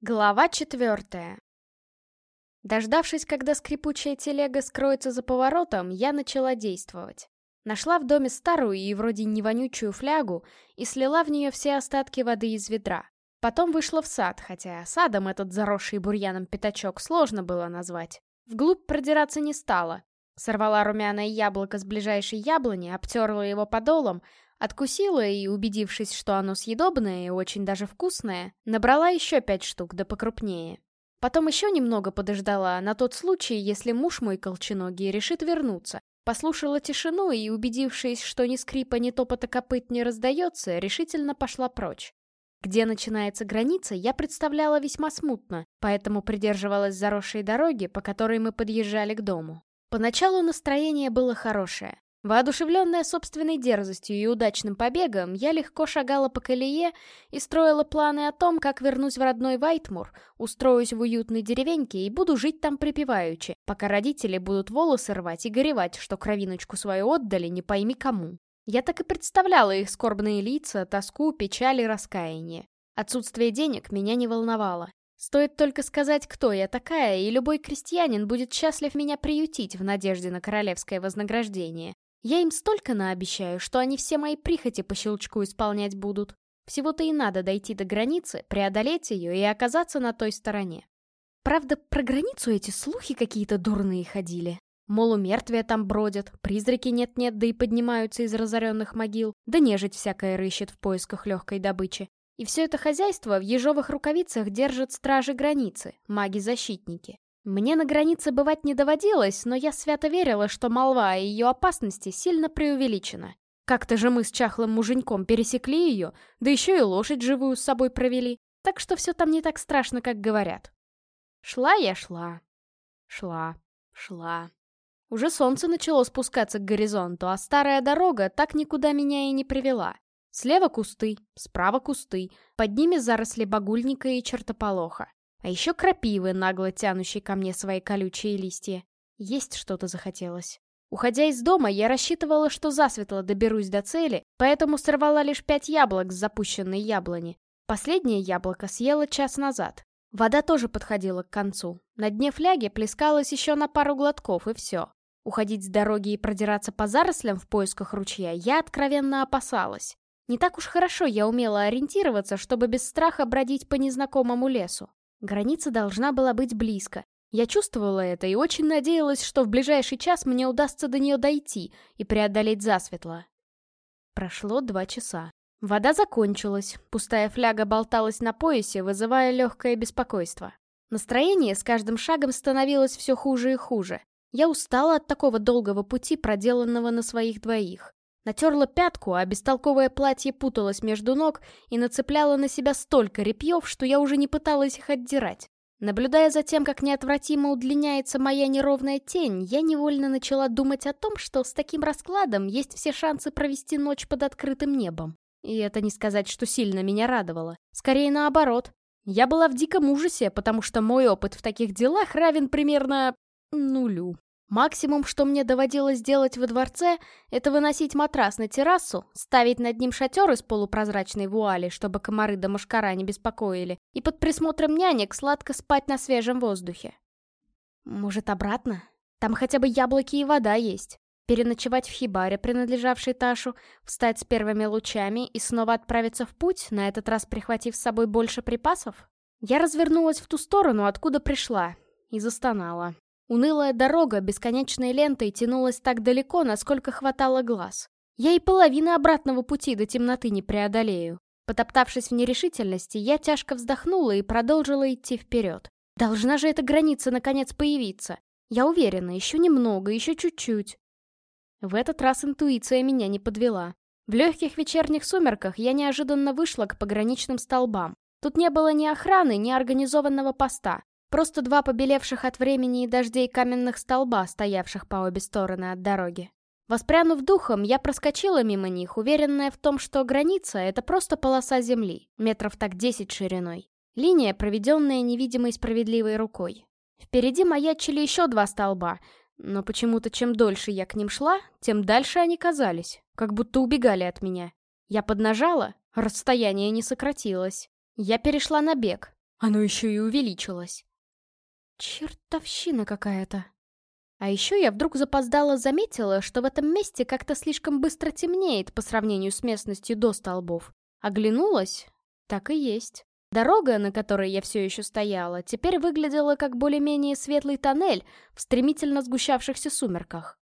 Глава четвертая. Дождавшись, когда скрипучая телега скроется за поворотом, я начала действовать. Нашла в доме старую и вроде не вонючую флягу и слила в нее все остатки воды из ведра. Потом вышла в сад, хотя садом этот заросший бурьяном пятачок сложно было назвать. Вглубь продираться не стала. Сорвала румяное яблоко с ближайшей яблони, обтерла его подолом, Откусила и, убедившись, что оно съедобное и очень даже вкусное, набрала еще пять штук, да покрупнее. Потом еще немного подождала, на тот случай, если муж мой колченогий решит вернуться. Послушала тишину и, убедившись, что ни скрипа, ни топота копыт не раздается, решительно пошла прочь. Где начинается граница, я представляла весьма смутно, поэтому придерживалась заросшей дороги, по которой мы подъезжали к дому. Поначалу настроение было хорошее. Воодушевленная собственной дерзостью и удачным побегом, я легко шагала по колее и строила планы о том, как вернусь в родной Вайтмур, устроюсь в уютной деревеньке и буду жить там припеваючи, пока родители будут волосы рвать и горевать, что кровиночку свою отдали не пойми кому. Я так и представляла их скорбные лица, тоску, печаль и раскаяние. Отсутствие денег меня не волновало. Стоит только сказать, кто я такая, и любой крестьянин будет счастлив меня приютить в надежде на королевское вознаграждение. Я им столько наобещаю, что они все мои прихоти по щелчку исполнять будут. Всего-то и надо дойти до границы, преодолеть ее и оказаться на той стороне. Правда, про границу эти слухи какие-то дурные ходили. Мол, у мертвия там бродят, призраки нет-нет, да и поднимаются из разоренных могил, да нежить всякая рыщет в поисках легкой добычи. И все это хозяйство в ежовых рукавицах держат стражи границы, маги-защитники. Мне на границе бывать не доводилось, но я свято верила, что молва о ее опасности сильно преувеличена. Как-то же мы с чахлым муженьком пересекли ее, да еще и лошадь живую с собой провели, так что все там не так страшно, как говорят. Шла я, шла. Шла, шла. Уже солнце начало спускаться к горизонту, а старая дорога так никуда меня и не привела. Слева кусты, справа кусты, под ними заросли багульника и чертополоха. А еще крапивы, нагло тянущие ко мне свои колючие листья. Есть что-то захотелось. Уходя из дома, я рассчитывала, что засветло доберусь до цели, поэтому сорвала лишь пять яблок с запущенной яблони. Последнее яблоко съела час назад. Вода тоже подходила к концу. На дне фляги плескалась еще на пару глотков, и все. Уходить с дороги и продираться по зарослям в поисках ручья я откровенно опасалась. Не так уж хорошо я умела ориентироваться, чтобы без страха бродить по незнакомому лесу. Граница должна была быть близко. Я чувствовала это и очень надеялась, что в ближайший час мне удастся до нее дойти и преодолеть засветло. Прошло два часа. Вода закончилась, пустая фляга болталась на поясе, вызывая легкое беспокойство. Настроение с каждым шагом становилось все хуже и хуже. Я устала от такого долгого пути, проделанного на своих двоих. Натерла пятку, а бестолковое платье путалось между ног и нацепляло на себя столько репьев, что я уже не пыталась их отдирать. Наблюдая за тем, как неотвратимо удлиняется моя неровная тень, я невольно начала думать о том, что с таким раскладом есть все шансы провести ночь под открытым небом. И это не сказать, что сильно меня радовало. Скорее наоборот. Я была в диком ужасе, потому что мой опыт в таких делах равен примерно нулю. Максимум, что мне доводилось делать во дворце, это выносить матрас на террасу, ставить над ним шатер из полупрозрачной вуали, чтобы комары до да мошкара не беспокоили, и под присмотром нянек сладко спать на свежем воздухе. Может, обратно? Там хотя бы яблоки и вода есть. Переночевать в хибаре, принадлежавшей Ташу, встать с первыми лучами и снова отправиться в путь, на этот раз прихватив с собой больше припасов? Я развернулась в ту сторону, откуда пришла, и застонала. Унылая дорога бесконечной лентой тянулась так далеко, насколько хватало глаз. Я и половины обратного пути до темноты не преодолею. Потоптавшись в нерешительности, я тяжко вздохнула и продолжила идти вперед. Должна же эта граница наконец появиться. Я уверена, еще немного, еще чуть-чуть. В этот раз интуиция меня не подвела. В легких вечерних сумерках я неожиданно вышла к пограничным столбам. Тут не было ни охраны, ни организованного поста. Просто два побелевших от времени и дождей каменных столба, стоявших по обе стороны от дороги. Воспрянув духом, я проскочила мимо них, уверенная в том, что граница — это просто полоса земли, метров так десять шириной. Линия, проведенная невидимой справедливой рукой. Впереди маячили еще два столба, но почему-то чем дольше я к ним шла, тем дальше они казались, как будто убегали от меня. Я поднажала, расстояние не сократилось. Я перешла на бег, Оно еще и увеличилось. Чертовщина какая-то. А еще я вдруг запоздала заметила, что в этом месте как-то слишком быстро темнеет по сравнению с местностью до столбов. Оглянулась? Так и есть. Дорога, на которой я все еще стояла, теперь выглядела как более-менее светлый тоннель в стремительно сгущавшихся сумерках.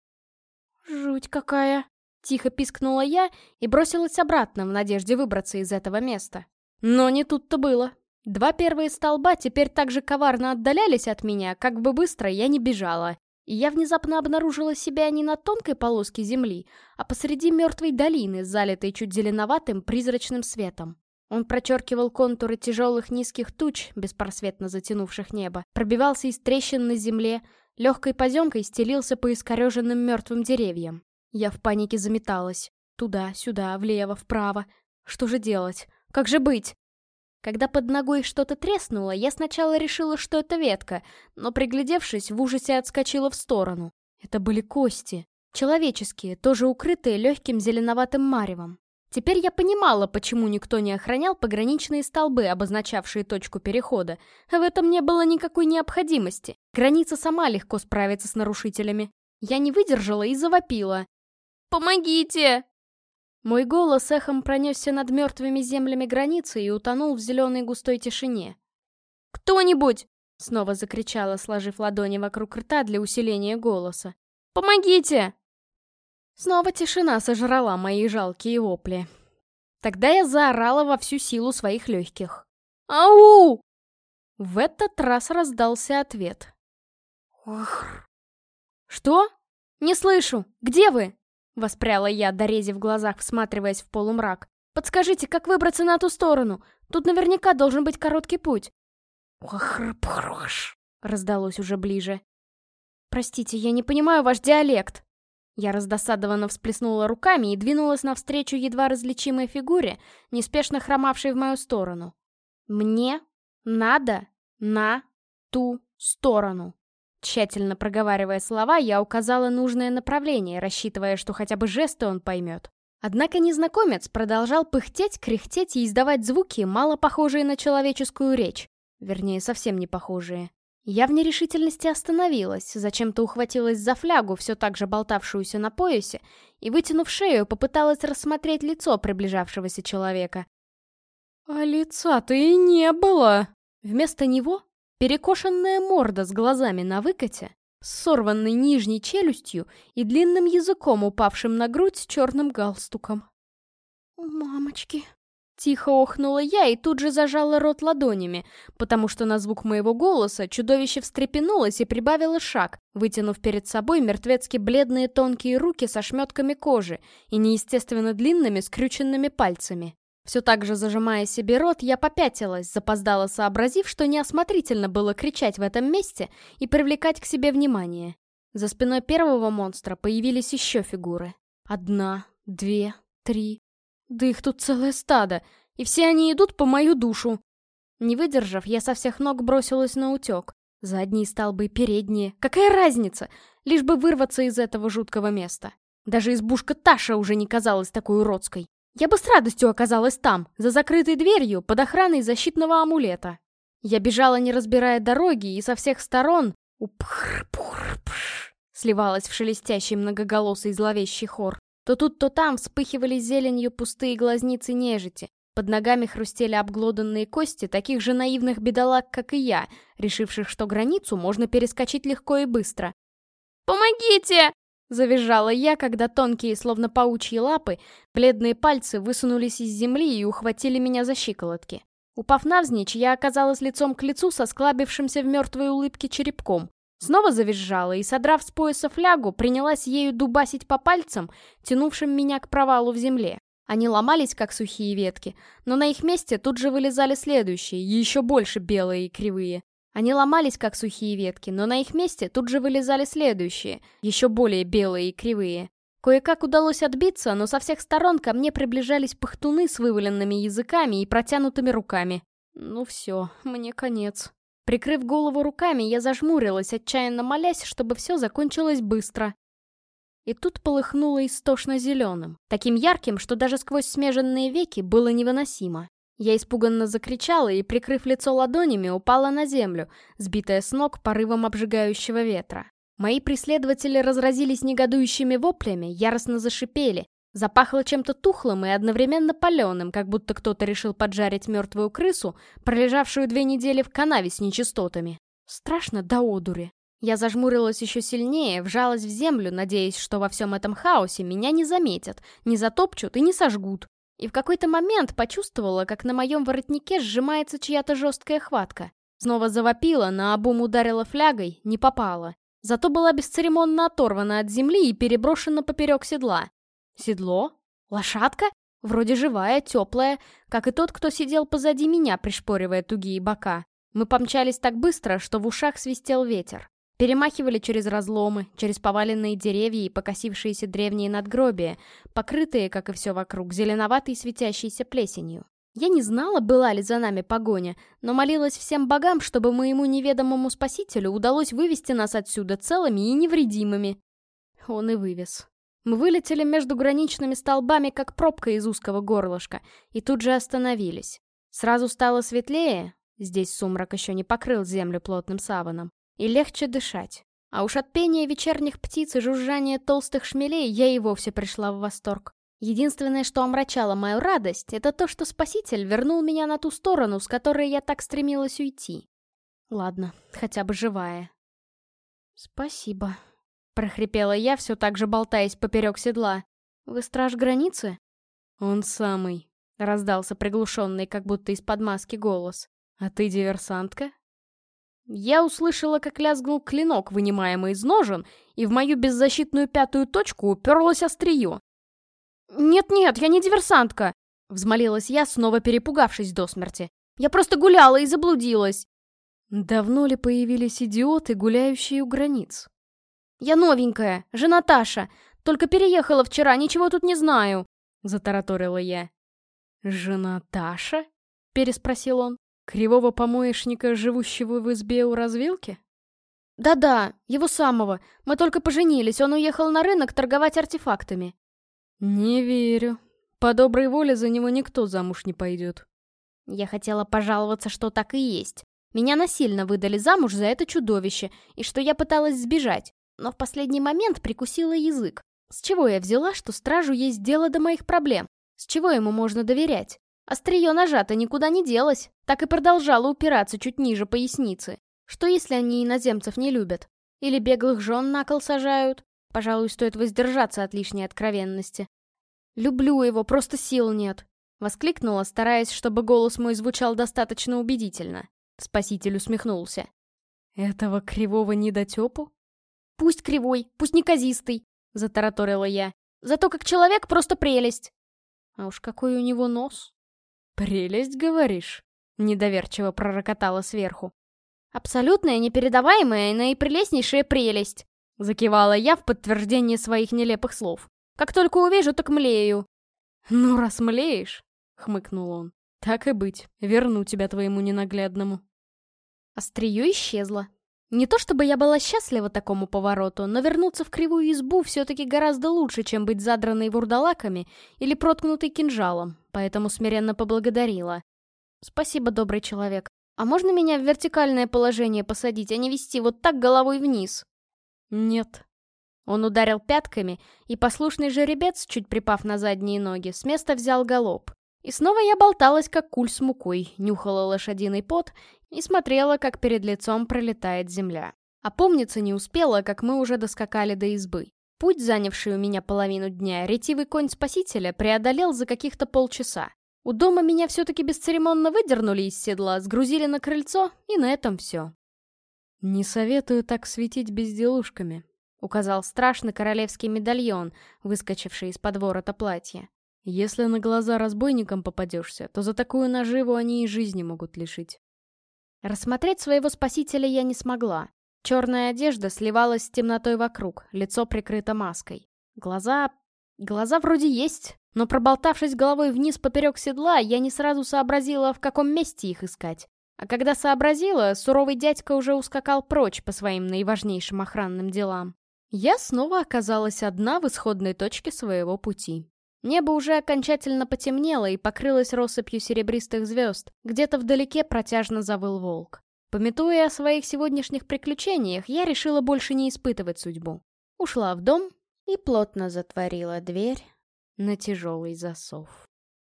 «Жуть какая!» — тихо пискнула я и бросилась обратно в надежде выбраться из этого места. Но не тут-то было. Два первые столба теперь так же коварно отдалялись от меня, как бы быстро я не бежала. И я внезапно обнаружила себя не на тонкой полоске земли, а посреди мертвой долины, залитой чуть зеленоватым призрачным светом. Он прочеркивал контуры тяжелых низких туч, беспросветно затянувших небо, пробивался из трещин на земле, легкой поземкой стелился по искореженным мертвым деревьям. Я в панике заметалась. Туда, сюда, влево, вправо. Что же делать? Как же быть? Когда под ногой что-то треснуло, я сначала решила, что это ветка, но, приглядевшись, в ужасе отскочила в сторону. Это были кости. Человеческие, тоже укрытые легким зеленоватым маревом. Теперь я понимала, почему никто не охранял пограничные столбы, обозначавшие точку перехода. В этом не было никакой необходимости. Граница сама легко справится с нарушителями. Я не выдержала и завопила. «Помогите!» Мой голос эхом пронесся над мертвыми землями границы и утонул в зеленой густой тишине. «Кто-нибудь!» — снова закричала, сложив ладони вокруг рта для усиления голоса. «Помогите!» Снова тишина сожрала мои жалкие вопли. Тогда я заорала во всю силу своих легких. «Ау!» В этот раз раздался ответ. «Ох!» «Что? Не слышу! Где вы?» Воспряла я, дорезив в глазах, всматриваясь в полумрак. «Подскажите, как выбраться на ту сторону? Тут наверняка должен быть короткий путь». «Похр-пхрош», раздалось уже ближе. «Простите, я не понимаю ваш диалект». Я раздосадованно всплеснула руками и двинулась навстречу едва различимой фигуре, неспешно хромавшей в мою сторону. «Мне надо на ту сторону». Тщательно проговаривая слова, я указала нужное направление, рассчитывая, что хотя бы жесты он поймет. Однако незнакомец продолжал пыхтеть, кряхтеть и издавать звуки, мало похожие на человеческую речь. Вернее, совсем не похожие. Я в нерешительности остановилась, зачем-то ухватилась за флягу, все так же болтавшуюся на поясе, и, вытянув шею, попыталась рассмотреть лицо приближавшегося человека. А лица-то и не было! Вместо него Перекошенная морда с глазами на выкате, с сорванной нижней челюстью и длинным языком, упавшим на грудь с черным галстуком. «Мамочки!» Тихо охнула я и тут же зажала рот ладонями, потому что на звук моего голоса чудовище встрепенулось и прибавило шаг, вытянув перед собой мертвецки бледные тонкие руки со шметками кожи и неестественно длинными скрюченными пальцами. Все так же зажимая себе рот, я попятилась, запоздала сообразив, что неосмотрительно было кричать в этом месте и привлекать к себе внимание. За спиной первого монстра появились еще фигуры. Одна, две, три. Да их тут целое стадо, и все они идут по мою душу. Не выдержав, я со всех ног бросилась на утек. Задние столбы, передние. Какая разница? Лишь бы вырваться из этого жуткого места. Даже избушка Таша уже не казалась такой уродской. Я бы с радостью оказалась там, за закрытой дверью, под охраной защитного амулета. Я бежала, не разбирая дороги, и со всех сторон сливалась в шелестящий многоголосый зловещий хор. То тут, то там вспыхивали зеленью пустые глазницы нежити. Под ногами хрустели обглоданные кости таких же наивных бедолаг, как и я, решивших, что границу можно перескочить легко и быстро. «Помогите!» Завизжала я, когда тонкие, словно паучьи лапы, бледные пальцы высунулись из земли и ухватили меня за щиколотки. Упав навзничь, я оказалась лицом к лицу со склабившимся в мертвой улыбке черепком. Снова завизжала и, содрав с пояса флягу, принялась ею дубасить по пальцам, тянувшим меня к провалу в земле. Они ломались, как сухие ветки, но на их месте тут же вылезали следующие, еще больше белые и кривые. Они ломались, как сухие ветки, но на их месте тут же вылезали следующие, еще более белые и кривые. Кое-как удалось отбиться, но со всех сторон ко мне приближались пахтуны с вываленными языками и протянутыми руками. Ну все, мне конец. Прикрыв голову руками, я зажмурилась, отчаянно молясь, чтобы все закончилось быстро. И тут полыхнуло истошно зеленым, таким ярким, что даже сквозь смеженные веки было невыносимо. Я испуганно закричала и, прикрыв лицо ладонями, упала на землю, сбитая с ног порывом обжигающего ветра. Мои преследователи разразились негодующими воплями, яростно зашипели. Запахло чем-то тухлым и одновременно паленым, как будто кто-то решил поджарить мертвую крысу, пролежавшую две недели в канаве с нечистотами. Страшно до одури. Я зажмурилась еще сильнее, вжалась в землю, надеясь, что во всем этом хаосе меня не заметят, не затопчут и не сожгут. И в какой-то момент почувствовала, как на моем воротнике сжимается чья-то жесткая хватка. Снова завопила, на обум ударила флягой, не попала. Зато была бесцеремонно оторвана от земли и переброшена поперек седла. Седло? Лошадка? Вроде живая, теплая, как и тот, кто сидел позади меня, пришпоривая тугие бока. Мы помчались так быстро, что в ушах свистел ветер. Перемахивали через разломы, через поваленные деревья и покосившиеся древние надгробия, покрытые, как и все вокруг, зеленоватой светящейся плесенью. Я не знала, была ли за нами погоня, но молилась всем богам, чтобы моему неведомому спасителю удалось вывести нас отсюда целыми и невредимыми. Он и вывез. Мы вылетели между граничными столбами, как пробка из узкого горлышка, и тут же остановились. Сразу стало светлее, здесь сумрак еще не покрыл землю плотным саваном, и легче дышать. А уж от пения вечерних птиц и жужжания толстых шмелей я и вовсе пришла в восторг. Единственное, что омрачало мою радость, это то, что Спаситель вернул меня на ту сторону, с которой я так стремилась уйти. Ладно, хотя бы живая. «Спасибо», — прохрипела я, все так же болтаясь поперек седла. «Вы страж границы?» «Он самый», — раздался приглушенный, как будто из-под маски голос. «А ты диверсантка?» Я услышала, как лязгнул клинок, вынимаемый из ножен, и в мою беззащитную пятую точку уперлось острие. «Нет-нет, я не диверсантка!» — взмолилась я, снова перепугавшись до смерти. «Я просто гуляла и заблудилась!» Давно ли появились идиоты, гуляющие у границ? «Я новенькая, жена Таша, только переехала вчера, ничего тут не знаю», — затараторила я. «Жена Таша?» — переспросил он. «Кривого помоечника, живущего в избе у развилки?» «Да-да, его самого. Мы только поженились, он уехал на рынок торговать артефактами». «Не верю. По доброй воле за него никто замуж не пойдет». Я хотела пожаловаться, что так и есть. Меня насильно выдали замуж за это чудовище, и что я пыталась сбежать, но в последний момент прикусила язык. С чего я взяла, что стражу есть дело до моих проблем? С чего ему можно доверять? Острие ножа-то никуда не делось, так и продолжало упираться чуть ниже поясницы. Что если они иноземцев не любят? Или беглых жен на кол сажают? Пожалуй, стоит воздержаться от лишней откровенности. «Люблю его, просто сил нет!» Воскликнула, стараясь, чтобы голос мой звучал достаточно убедительно. Спаситель усмехнулся. «Этого кривого недотепу?» «Пусть кривой, пусть неказистый!» — затараторила я. «Зато как человек просто прелесть!» А уж какой у него нос! «Прелесть, говоришь?» — недоверчиво пророкотала сверху. «Абсолютная, непередаваемая и наипрелестнейшая прелесть!» Закивала я в подтверждение своих нелепых слов. «Как только увижу, так млею». «Ну, раз млеешь», — хмыкнул он, — «так и быть, верну тебя твоему ненаглядному». Острие исчезло. Не то чтобы я была счастлива такому повороту, но вернуться в кривую избу все-таки гораздо лучше, чем быть задранной вурдалаками или проткнутой кинжалом, поэтому смиренно поблагодарила. «Спасибо, добрый человек. А можно меня в вертикальное положение посадить, а не вести вот так головой вниз?» «Нет». Он ударил пятками, и послушный жеребец, чуть припав на задние ноги, с места взял галоп. И снова я болталась, как куль с мукой, нюхала лошадиный пот и смотрела, как перед лицом пролетает земля. А помниться не успела, как мы уже доскакали до избы. Путь, занявший у меня половину дня, ретивый конь спасителя преодолел за каких-то полчаса. У дома меня все-таки бесцеремонно выдернули из седла, сгрузили на крыльцо, и на этом все. «Не советую так светить безделушками», — указал страшный королевский медальон, выскочивший из-под ворота платья. «Если на глаза разбойникам попадешься, то за такую наживу они и жизни могут лишить». Рассмотреть своего спасителя я не смогла. Черная одежда сливалась с темнотой вокруг, лицо прикрыто маской. Глаза... Глаза вроде есть, но проболтавшись головой вниз поперек седла, я не сразу сообразила, в каком месте их искать. А когда сообразила, суровый дядька уже ускакал прочь по своим наиважнейшим охранным делам. Я снова оказалась одна в исходной точке своего пути. Небо уже окончательно потемнело и покрылось россыпью серебристых звезд. Где-то вдалеке протяжно завыл волк. Пометуя о своих сегодняшних приключениях, я решила больше не испытывать судьбу. Ушла в дом и плотно затворила дверь на тяжелый засов.